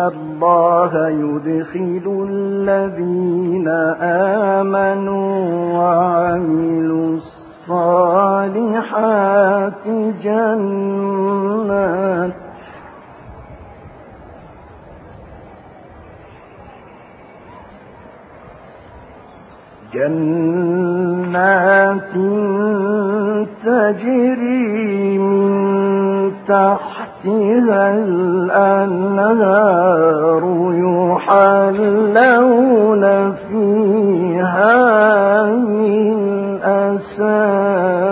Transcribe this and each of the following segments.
الله يدخل الذين آمنوا وعملوا الصالحات جنات. جنات تجري من تحتها الأنهار يحلون فيها من أساور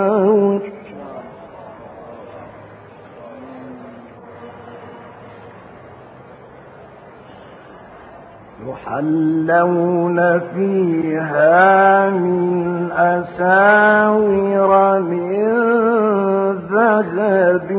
يحلون فيها من أساور من ذهب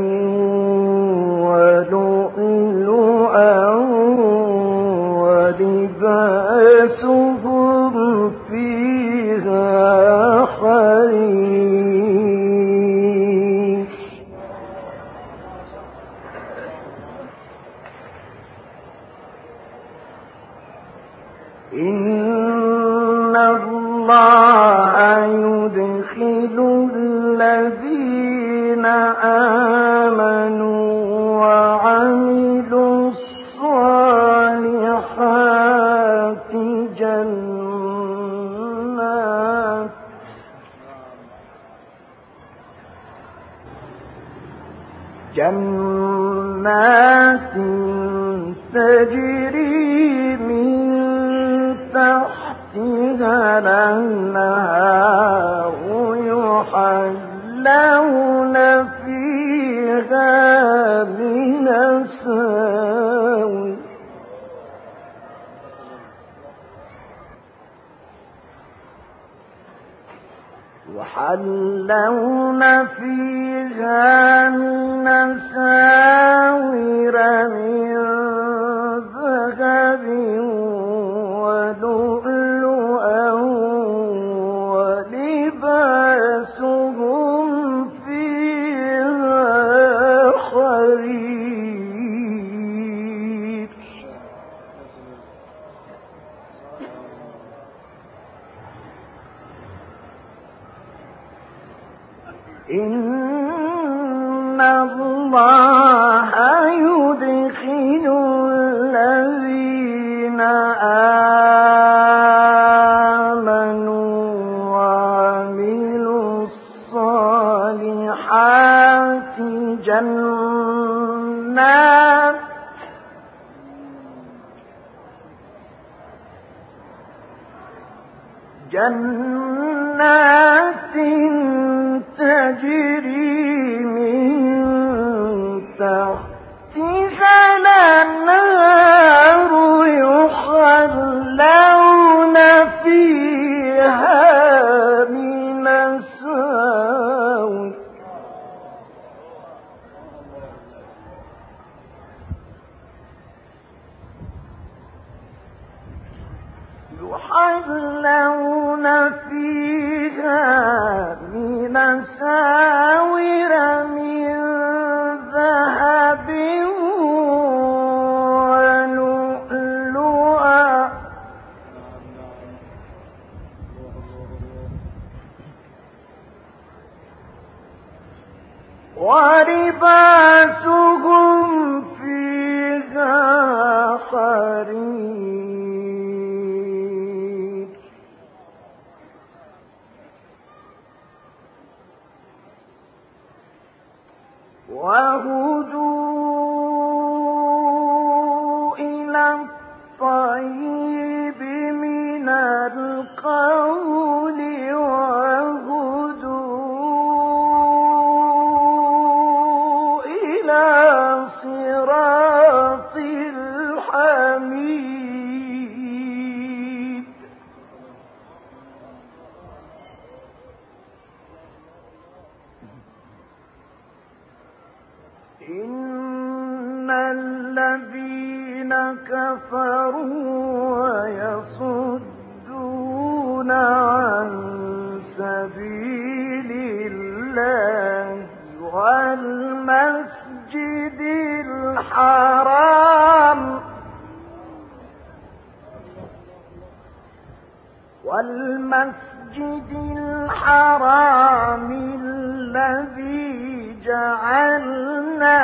والمسجد الحرام الذي جعلناه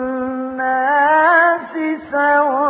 للناس سواء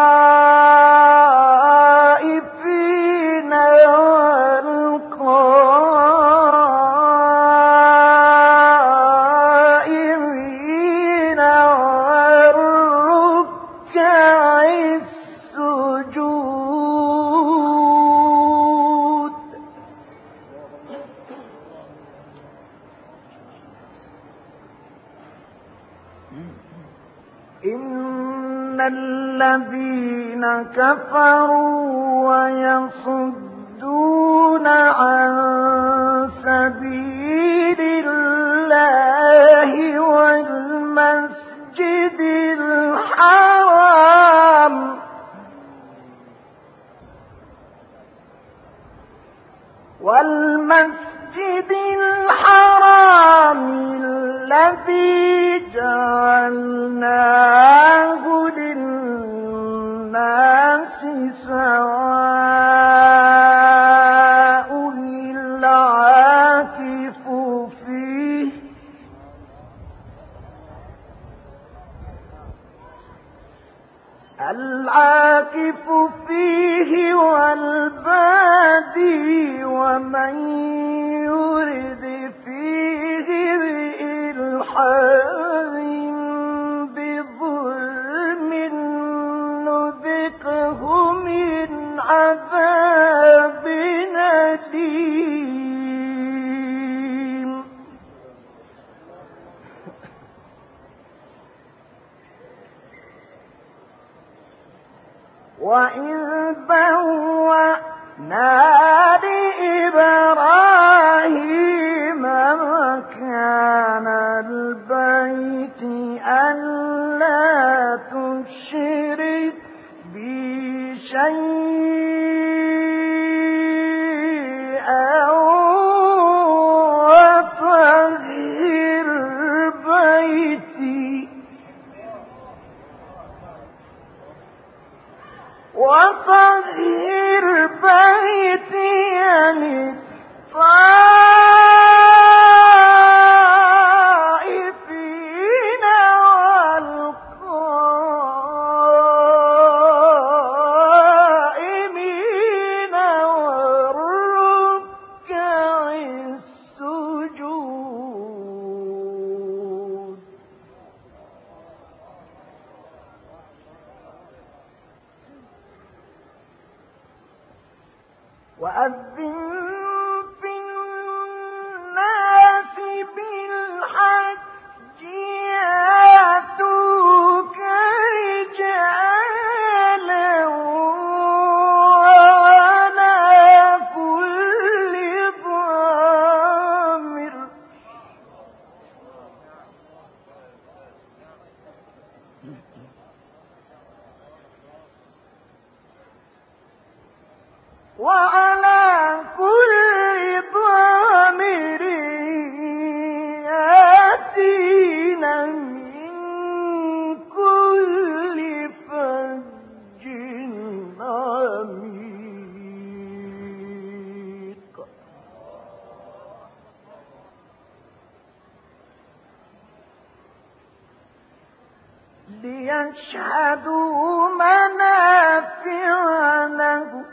ليشهدوا منافع له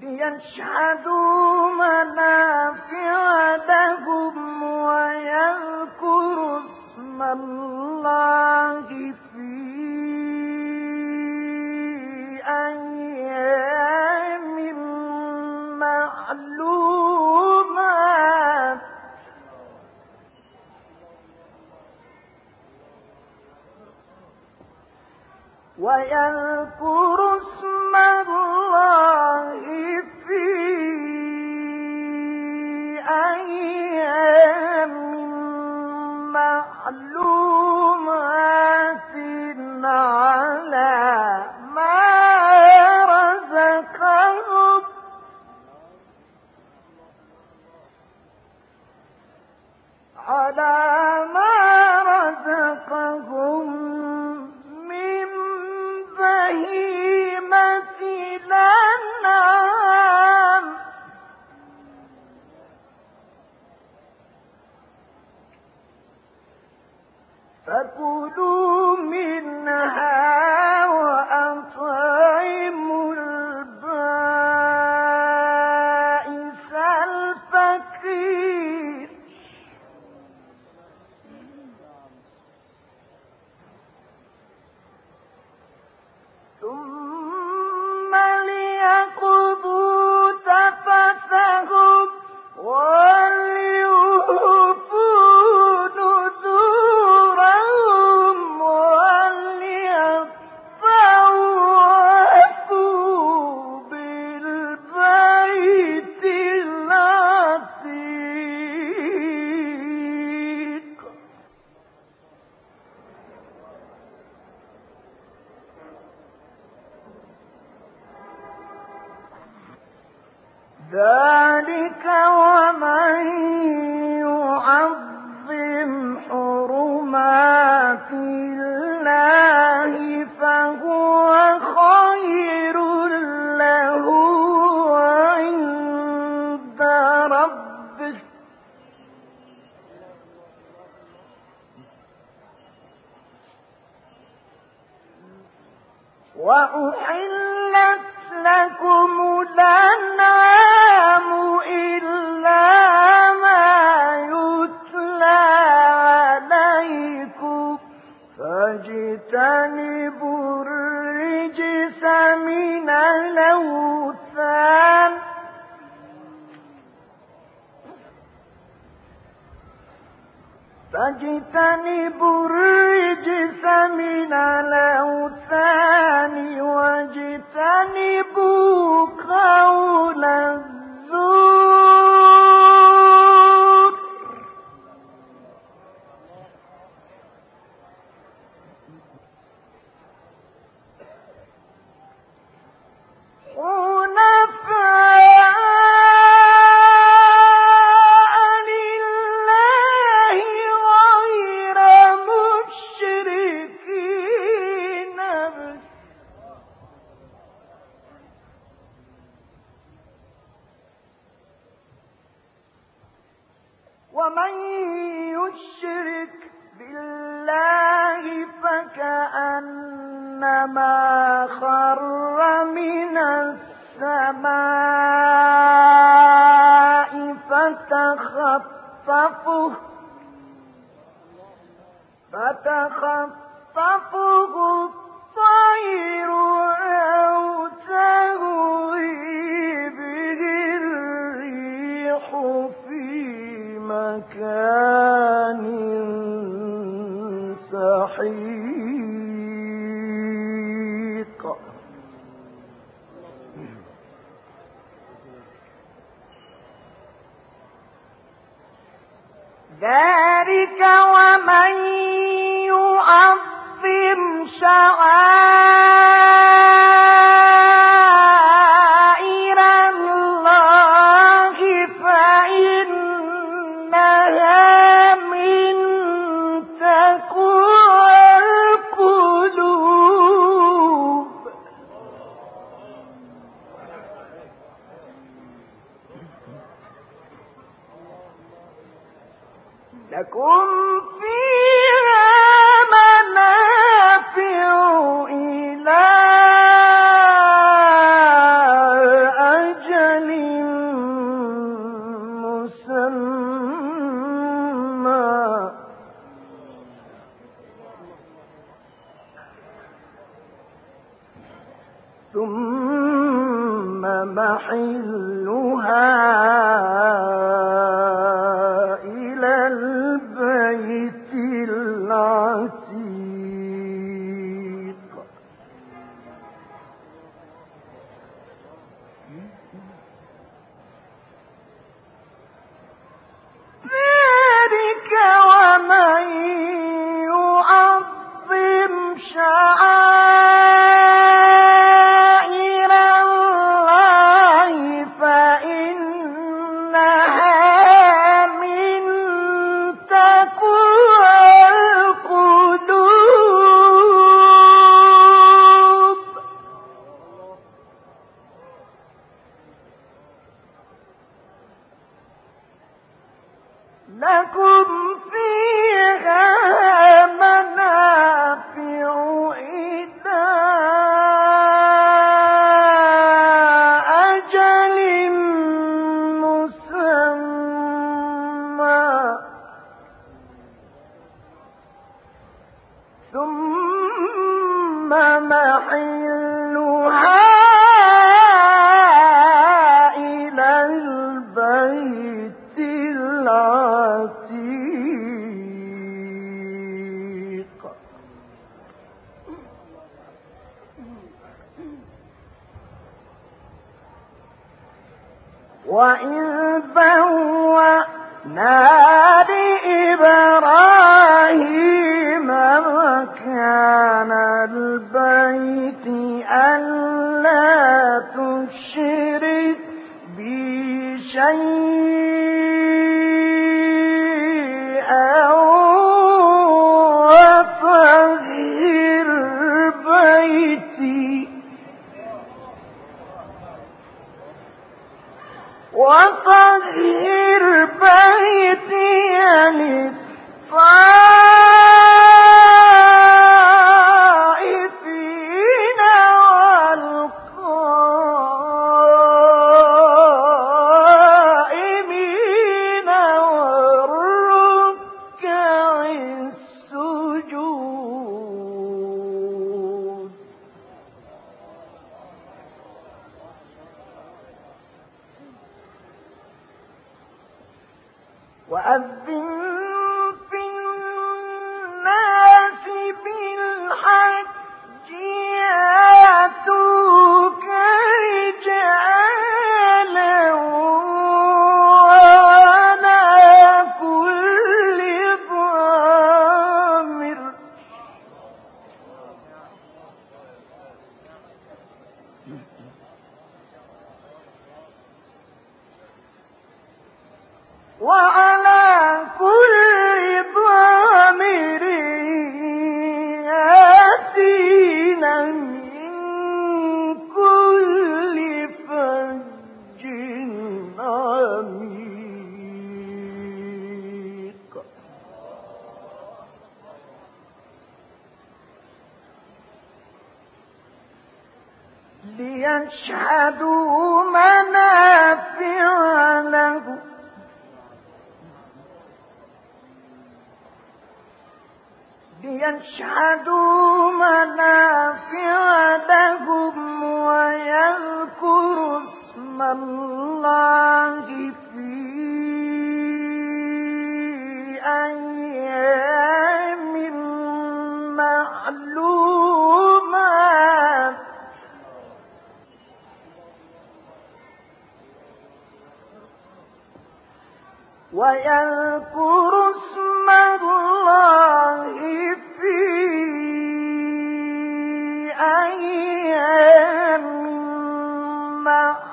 ليشهدوا منافع لهم ويذكروا اسم الله. ويذكر فاجتنبوا وإذ بوأنا لإبراهيم مكان البيت ألا تشرك بي شيئا وطهر بيتي للطاغين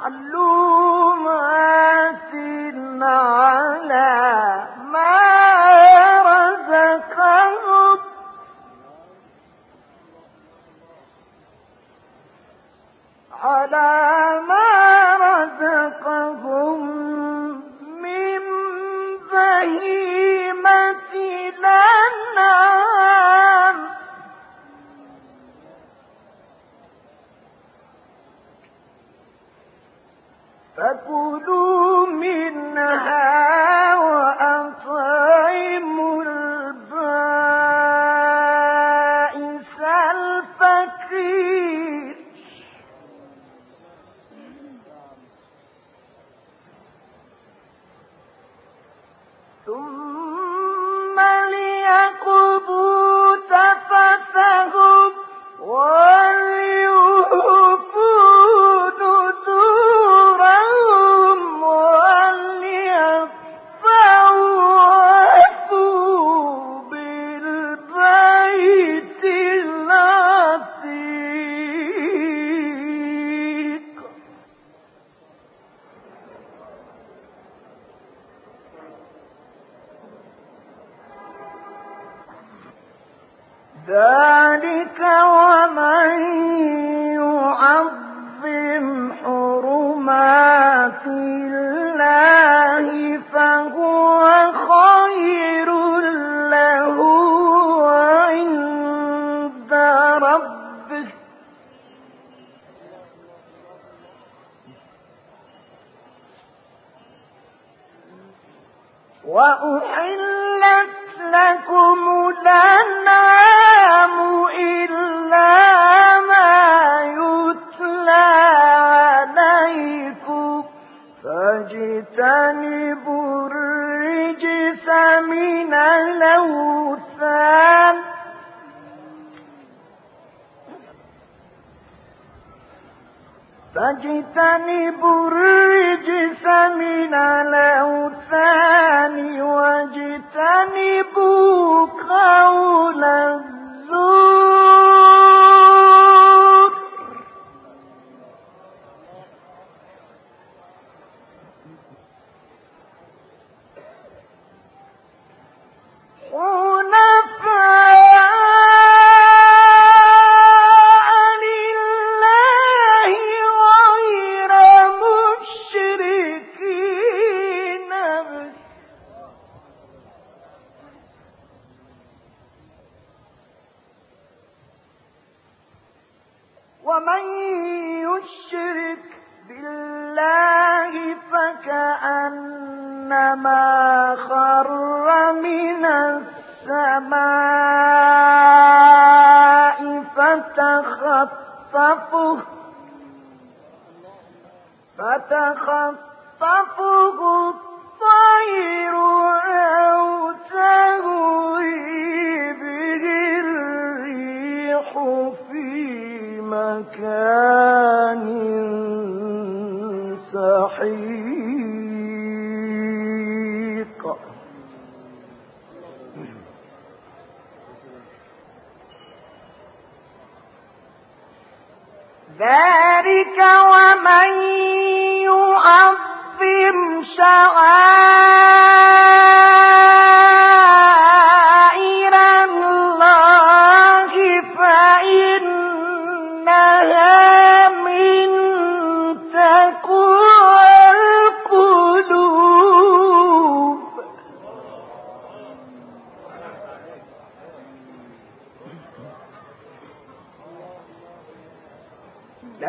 معلومات عنه وأحلت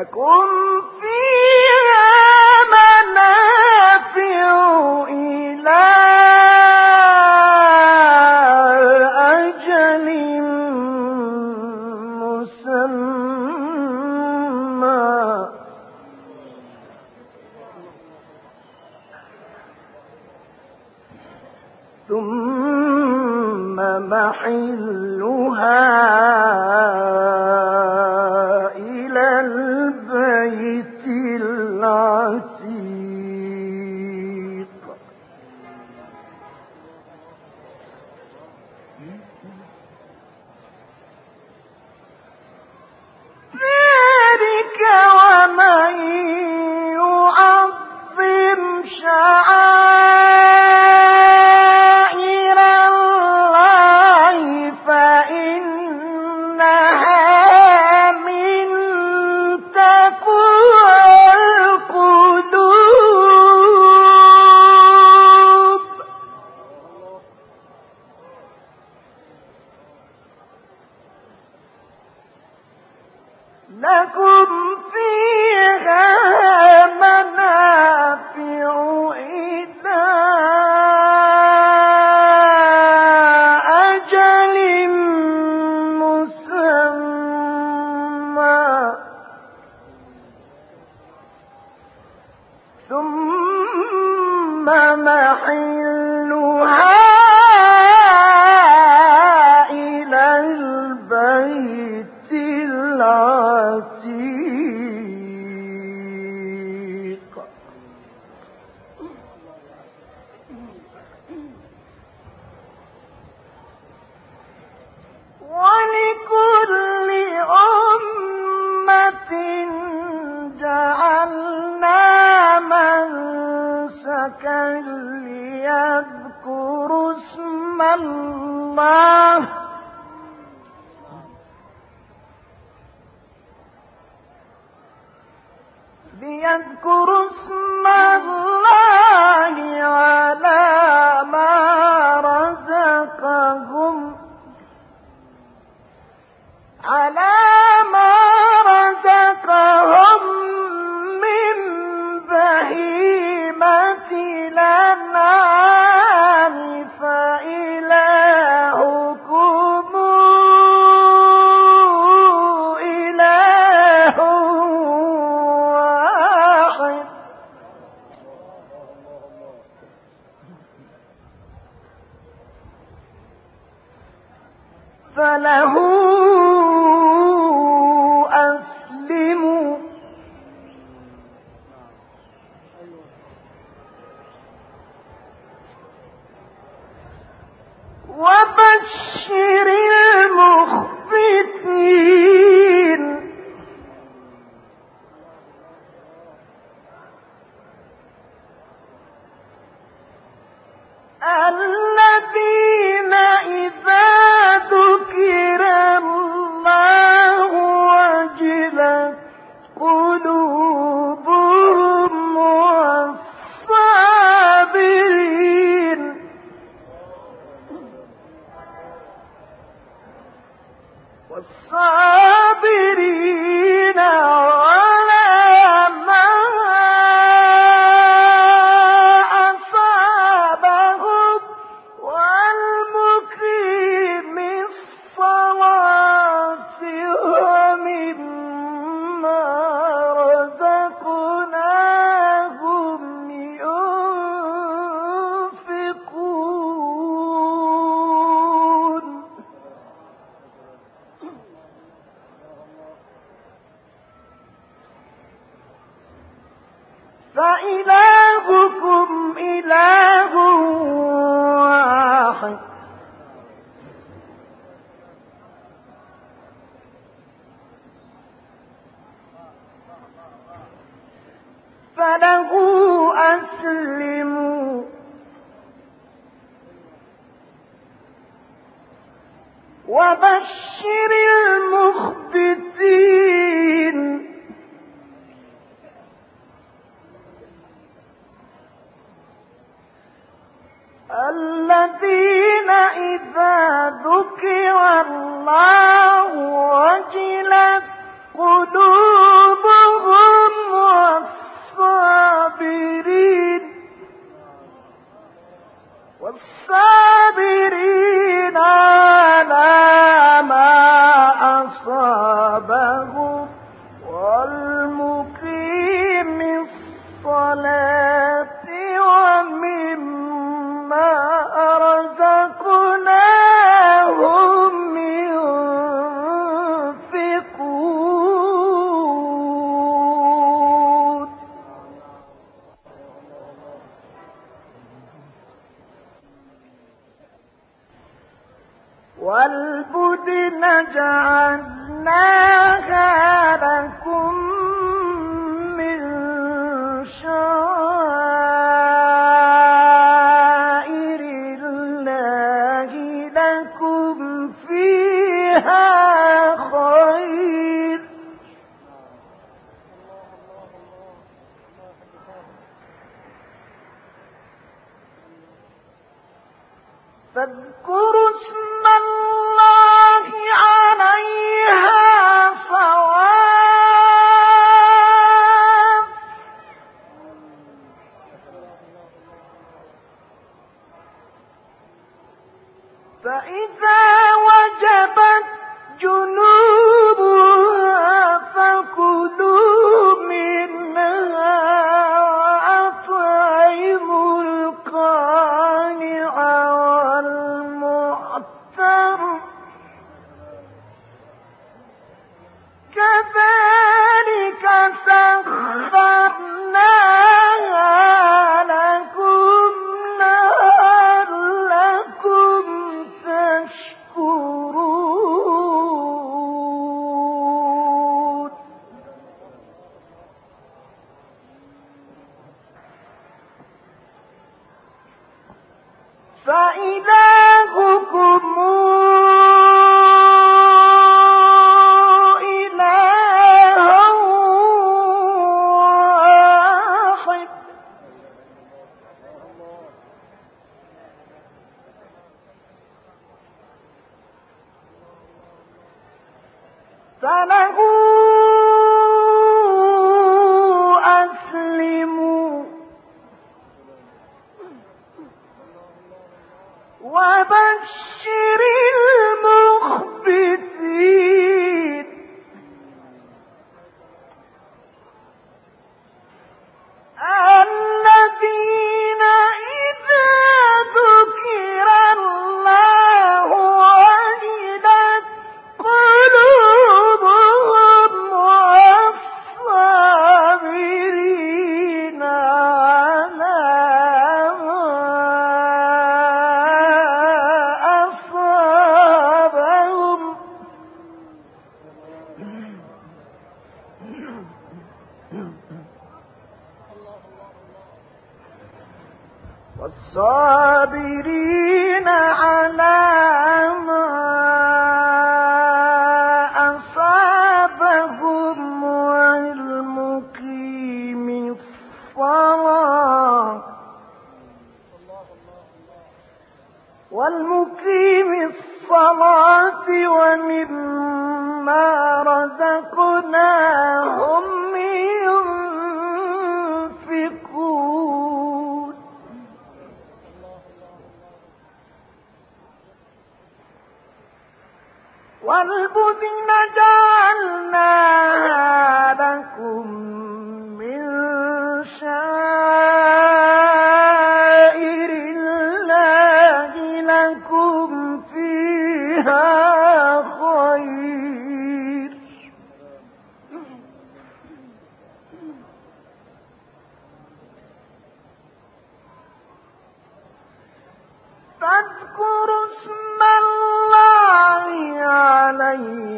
لكم لكم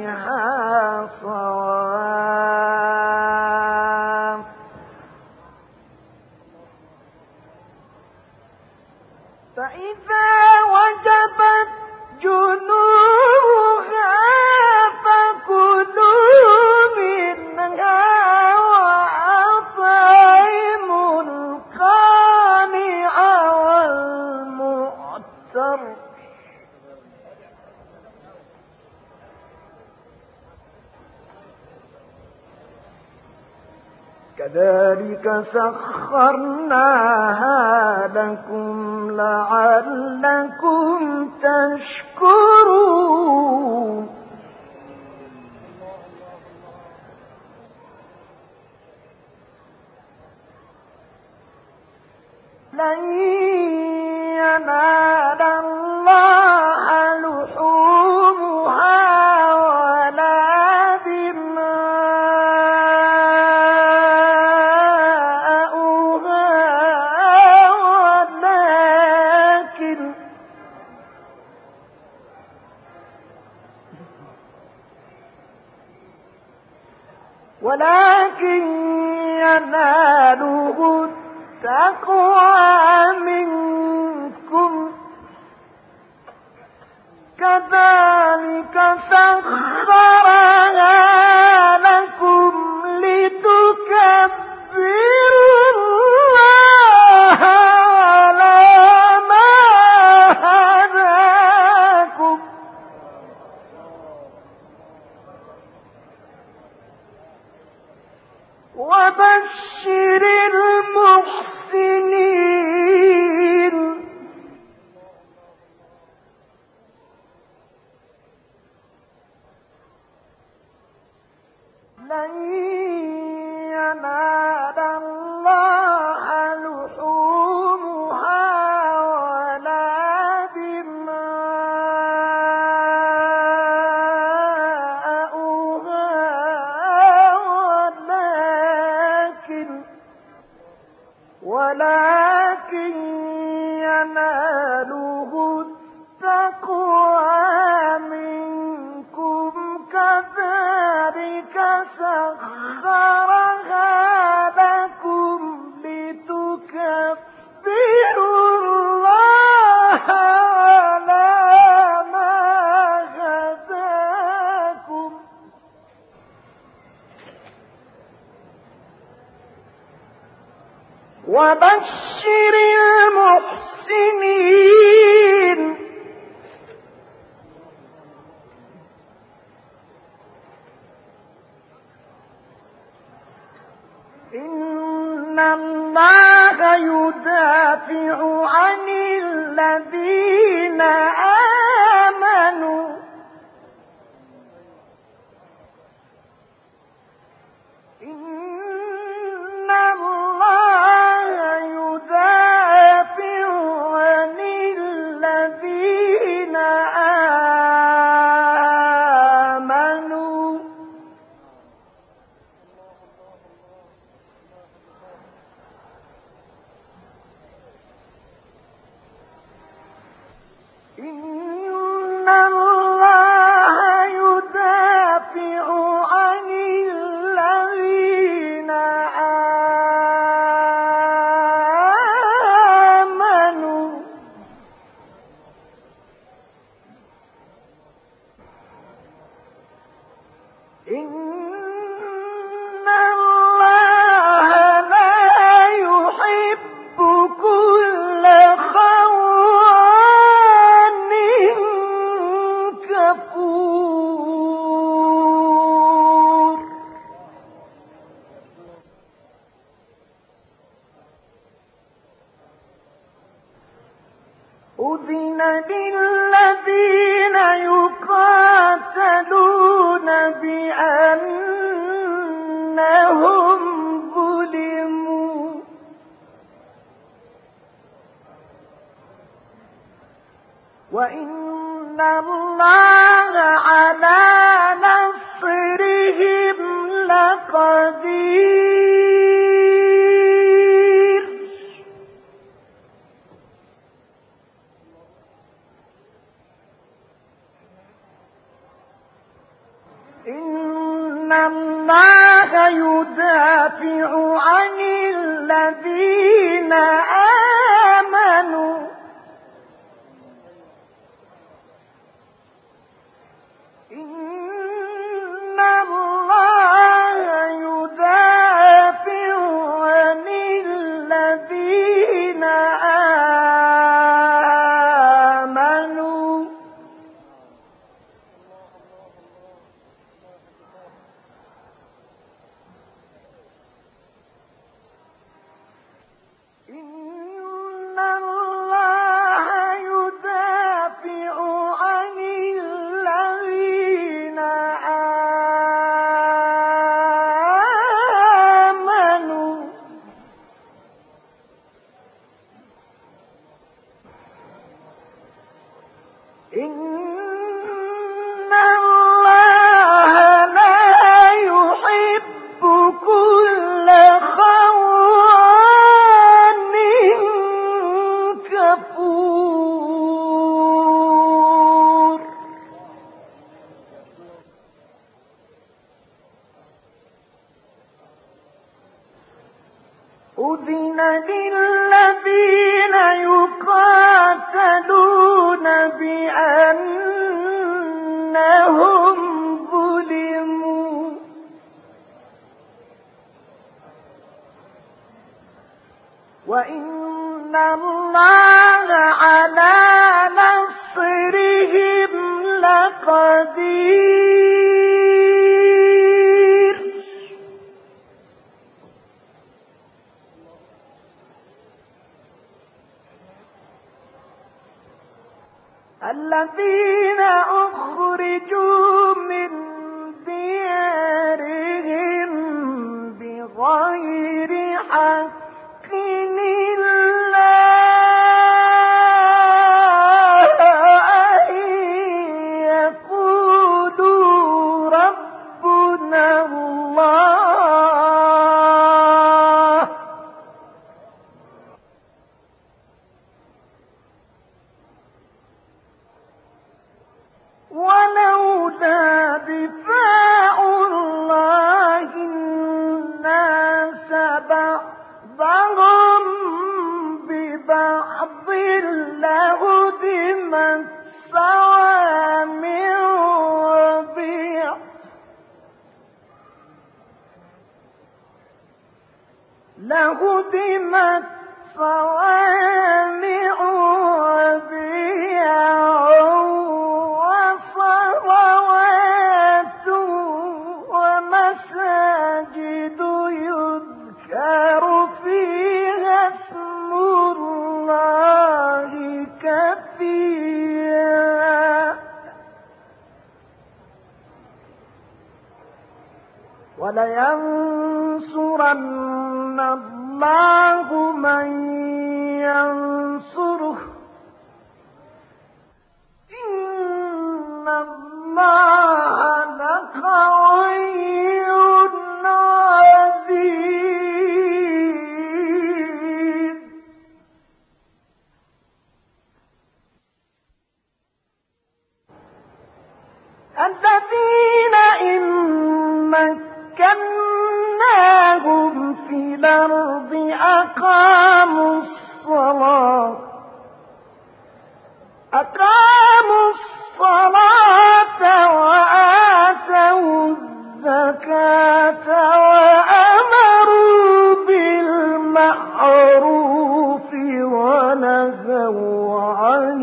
عليها صواب. كذلك سخرناها لكم لعلكم تشكرون. كذلك سخرها وبشر المحسنين. إن الله يدافع الذين أخرجوا ولينصرن الله من ينصره. إن الله الأرض أقاموا الصلاة. أقاموا الصلاة وآتوا الزكاة وأمروا بالمعروف ونهوا عن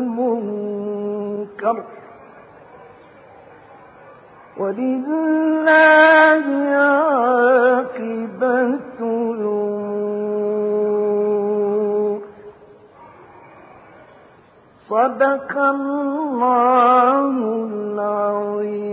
المنكر. ولله صدق الله العظيم.